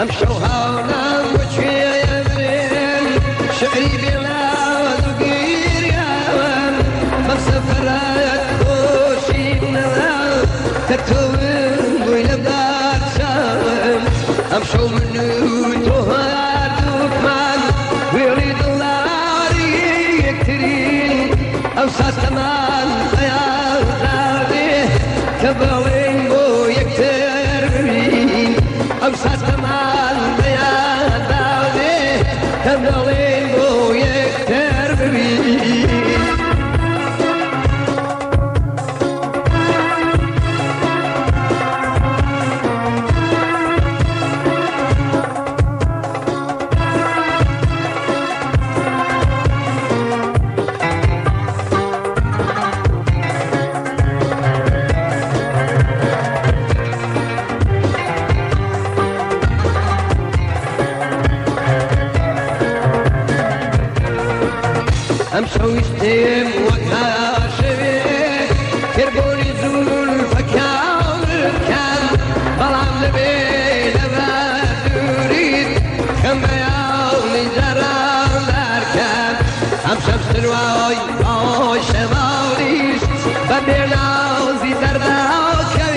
I'm showing. ሰው ይስቴም ወካሽብ ሄርቦን ይዙል ፈካው ልካ ባላም ልቤ ለባቱሪት ከመያው ንጀራ ዳርካ አምሰብስንዋይ አሸባውሪሽ በቤናው ዚደርዳው ከቤ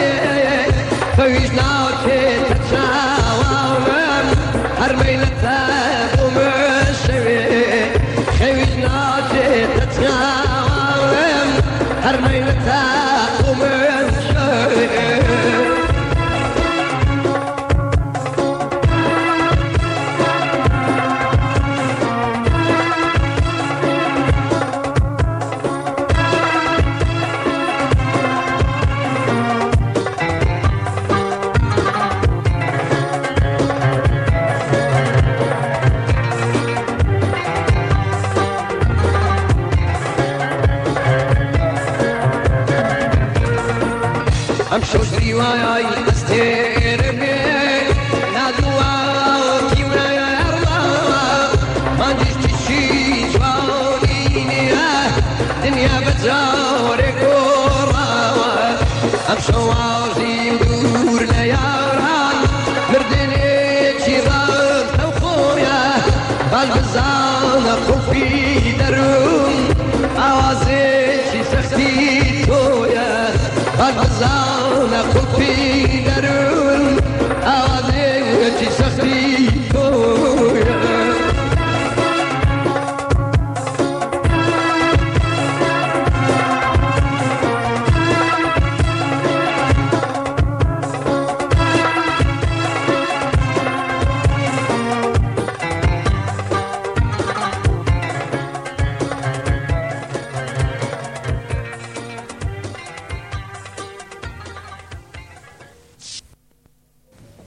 ፈዊሽና ئەم شەو ریوای دەستێر بێ نادوواکی مانجیشتشی جوینە دنیا بەجارێ گۆڕاوە ئەم شەواژی دوور لە یاران مردێنێکی ڕ ئەو خۆیە بەزانە خوفیدا